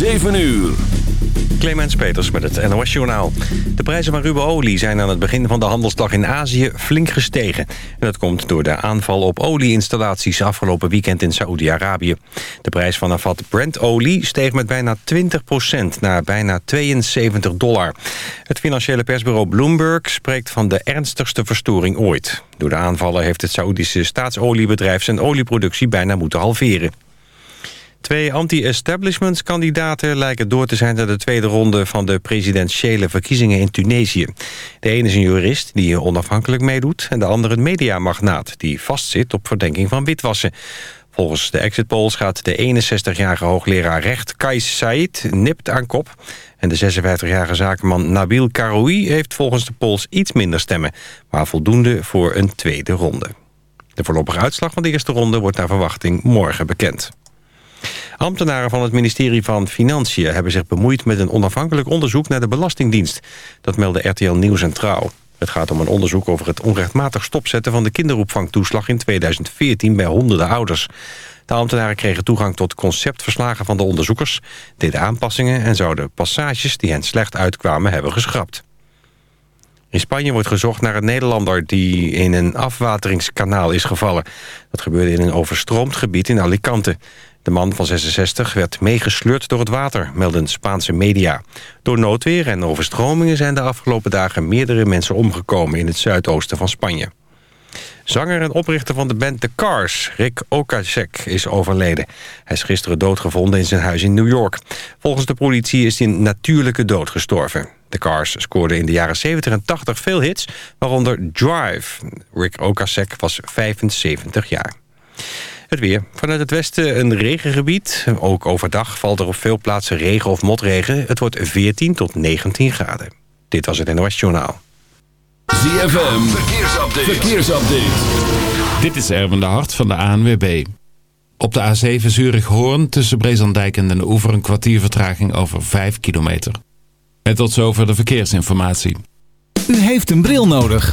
7 uur. Clemens Peters met het NOS Journaal. De prijzen van ruwe olie zijn aan het begin van de handelsdag in Azië flink gestegen. En dat komt door de aanval op olieinstallaties afgelopen weekend in Saoedi-Arabië. De prijs van een vat Brent-olie steeg met bijna 20% naar bijna 72 dollar. Het financiële persbureau Bloomberg spreekt van de ernstigste verstoring ooit. Door de aanvallen heeft het Saoedische staatsoliebedrijf zijn olieproductie bijna moeten halveren. Twee anti-establishmentskandidaten lijken door te zijn... naar de tweede ronde van de presidentiële verkiezingen in Tunesië. De ene is een jurist die onafhankelijk meedoet... en de andere een mediamagnaat die vastzit op verdenking van witwassen. Volgens de exit polls gaat de 61-jarige hoogleraar recht Kais Said nipt aan kop... en de 56-jarige zakenman Nabil Karoui heeft volgens de polls iets minder stemmen... maar voldoende voor een tweede ronde. De voorlopige uitslag van de eerste ronde wordt naar verwachting morgen bekend. Ambtenaren van het ministerie van Financiën hebben zich bemoeid met een onafhankelijk onderzoek naar de Belastingdienst. Dat meldde RTL Nieuws en Trouw. Het gaat om een onderzoek over het onrechtmatig stopzetten van de kinderopvangtoeslag in 2014 bij honderden ouders. De ambtenaren kregen toegang tot conceptverslagen van de onderzoekers, deden aanpassingen en zouden passages die hen slecht uitkwamen hebben geschrapt. In Spanje wordt gezocht naar een Nederlander die in een afwateringskanaal is gevallen. Dat gebeurde in een overstroomd gebied in Alicante. De man van 66 werd meegesleurd door het water, melden Spaanse media. Door noodweer en overstromingen zijn de afgelopen dagen meerdere mensen omgekomen in het zuidoosten van Spanje. Zanger en oprichter van de band The Cars, Rick Ocasek, is overleden. Hij is gisteren doodgevonden in zijn huis in New York. Volgens de politie is hij een natuurlijke dood gestorven. The Cars scoorde in de jaren 70 en 80 veel hits, waaronder Drive. Rick Ocasek was 75 jaar. Het weer. Vanuit het westen een regengebied. Ook overdag valt er op veel plaatsen regen of motregen. Het wordt 14 tot 19 graden. Dit was het NOS Journaal. ZFM. Verkeersupdate. Verkeersupdate. Dit is Erwin de Hart van de ANWB. Op de A7 Zurich-Hoorn tussen Brezandijk en Den Oever... een kwartier vertraging over 5 kilometer. En tot zover de verkeersinformatie. U heeft een bril nodig.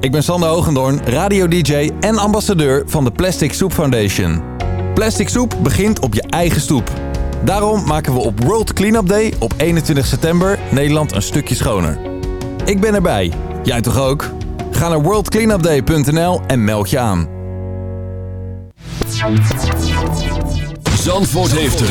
ik ben Sander Hogendoorn, radio-dj en ambassadeur van de Plastic Soup Foundation. Plastic soep begint op je eigen stoep. Daarom maken we op World Cleanup Day op 21 september Nederland een stukje schoner. Ik ben erbij. Jij toch ook? Ga naar worldcleanupday.nl en meld je aan. Zandvoort heeft het.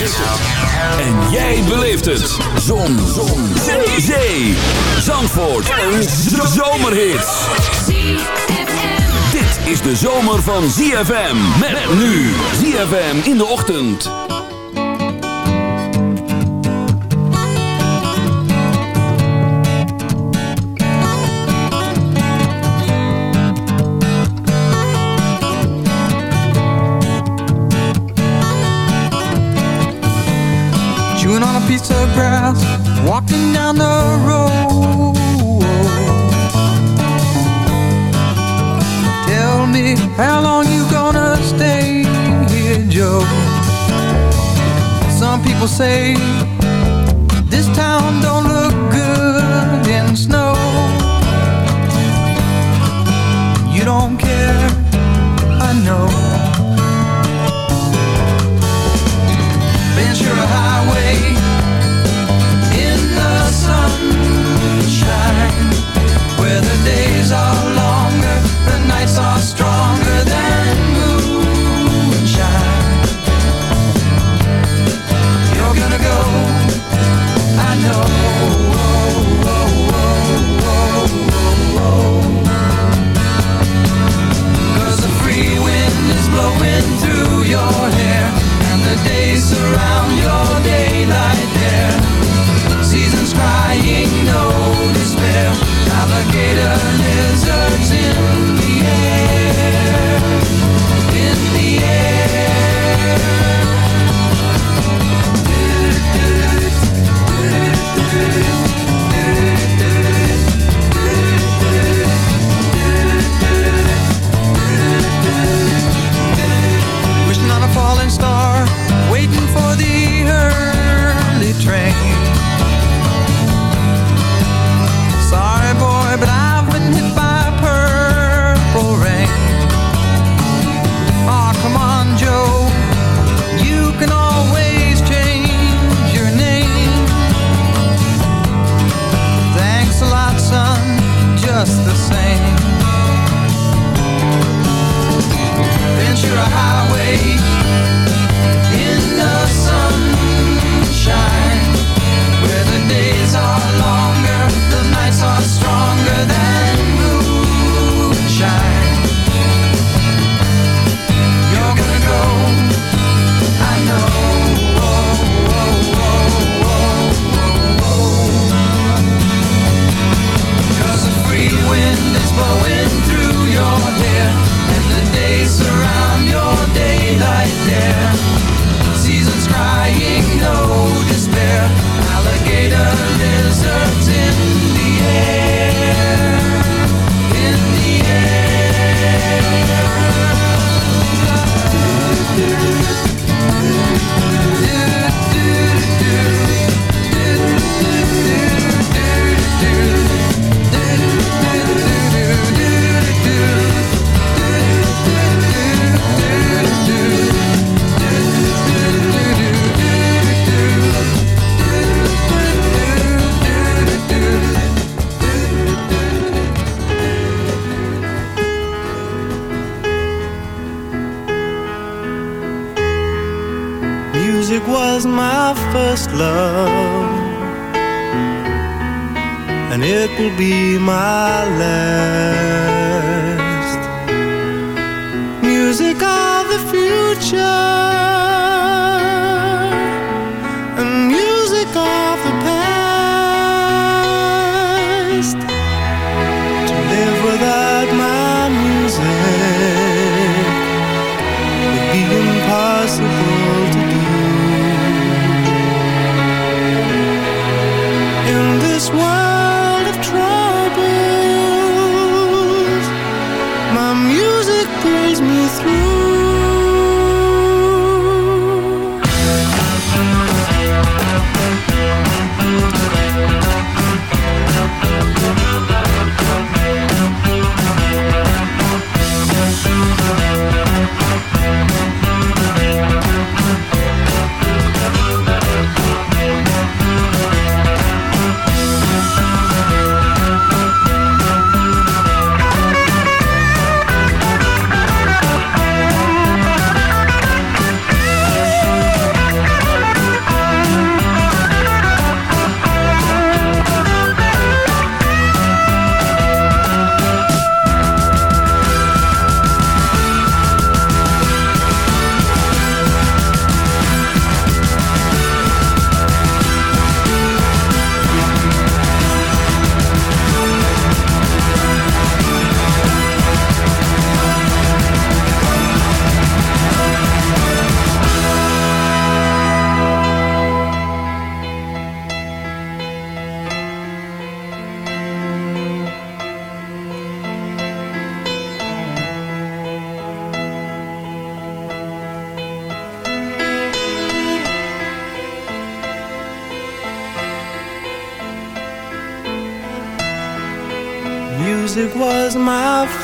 En jij beleeft het. Zon. Zon. Zee. Zee. Zandvoort. Een zomerhit. Dit is de zomer van ZFM. Met nu. ZFM in de ochtend. Chewing on a piece of grass, walking down the road. People say when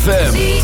ZFM.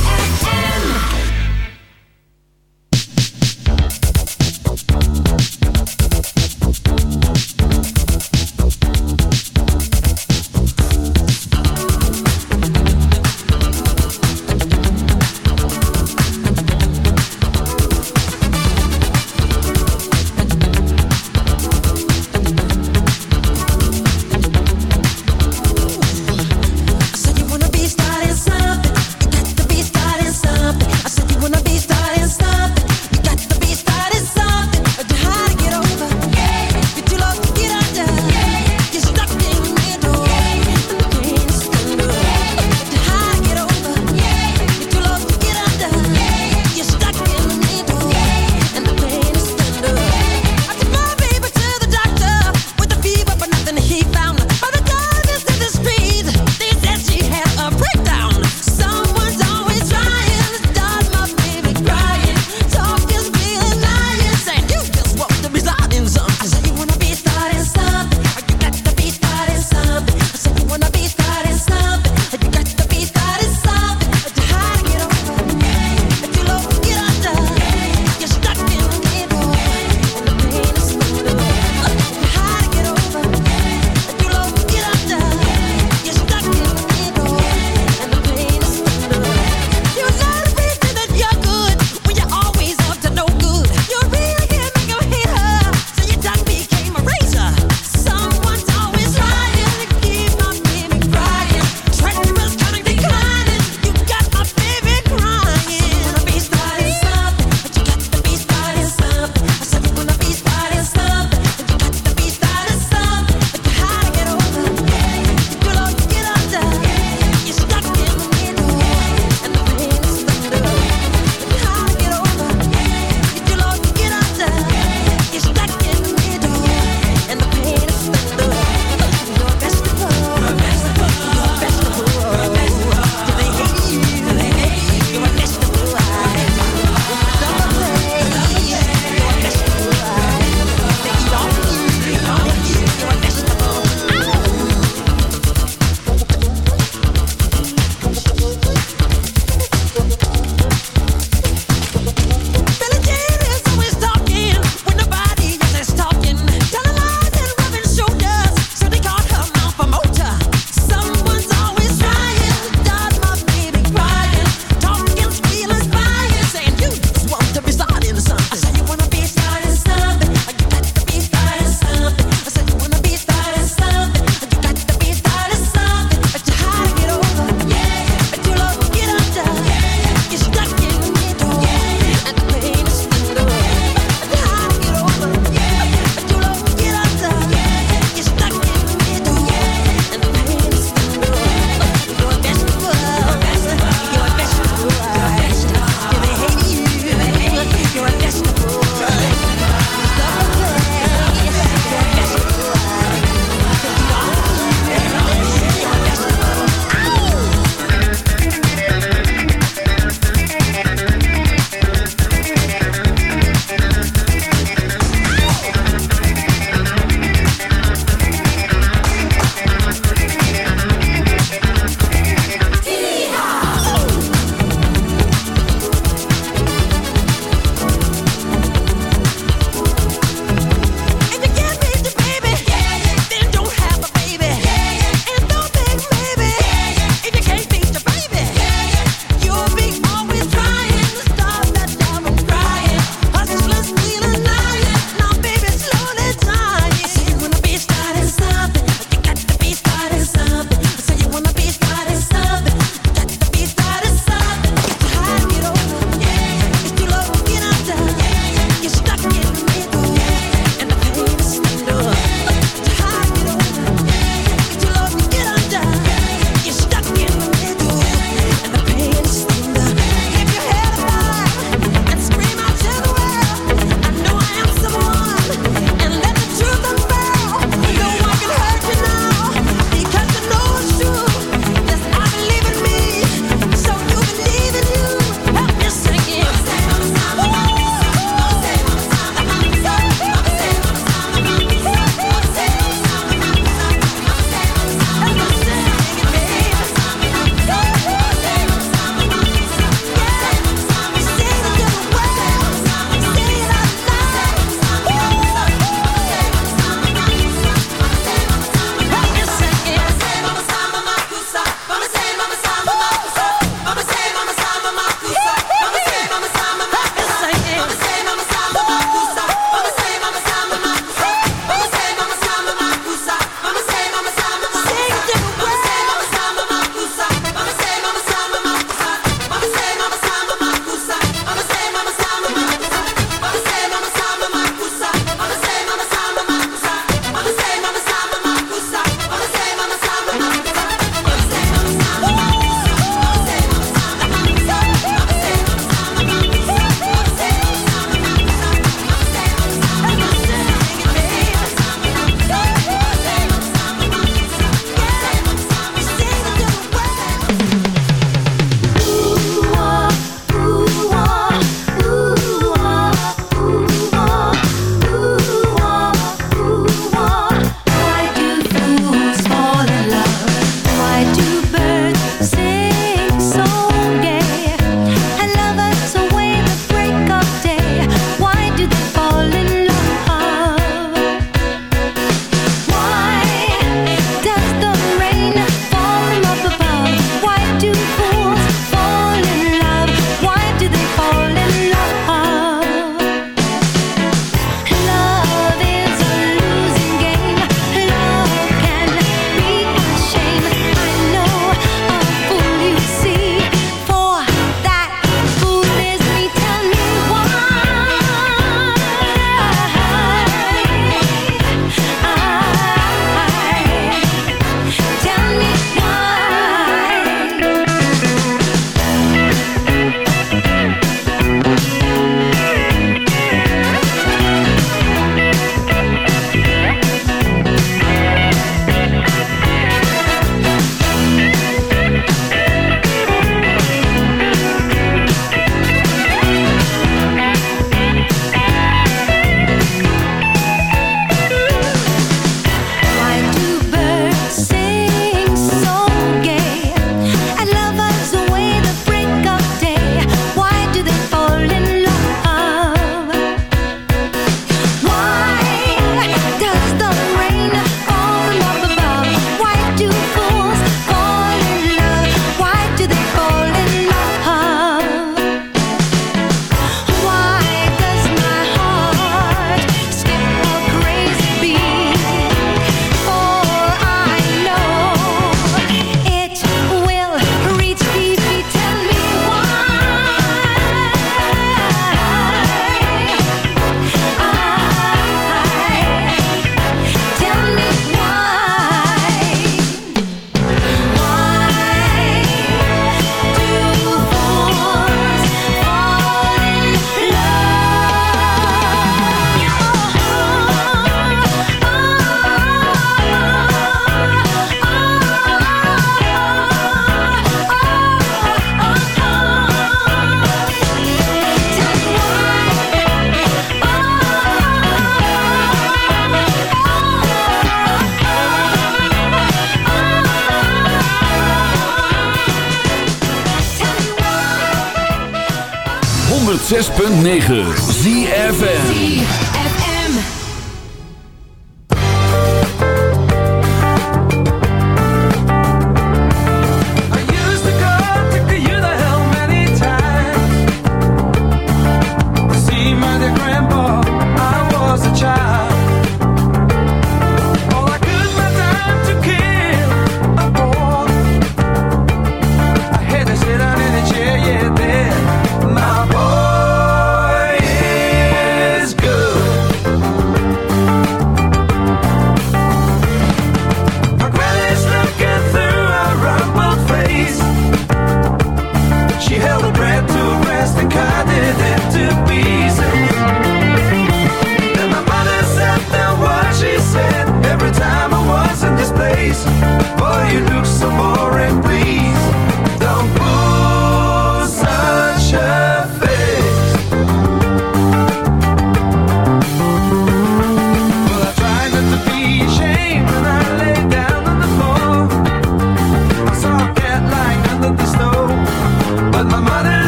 106.9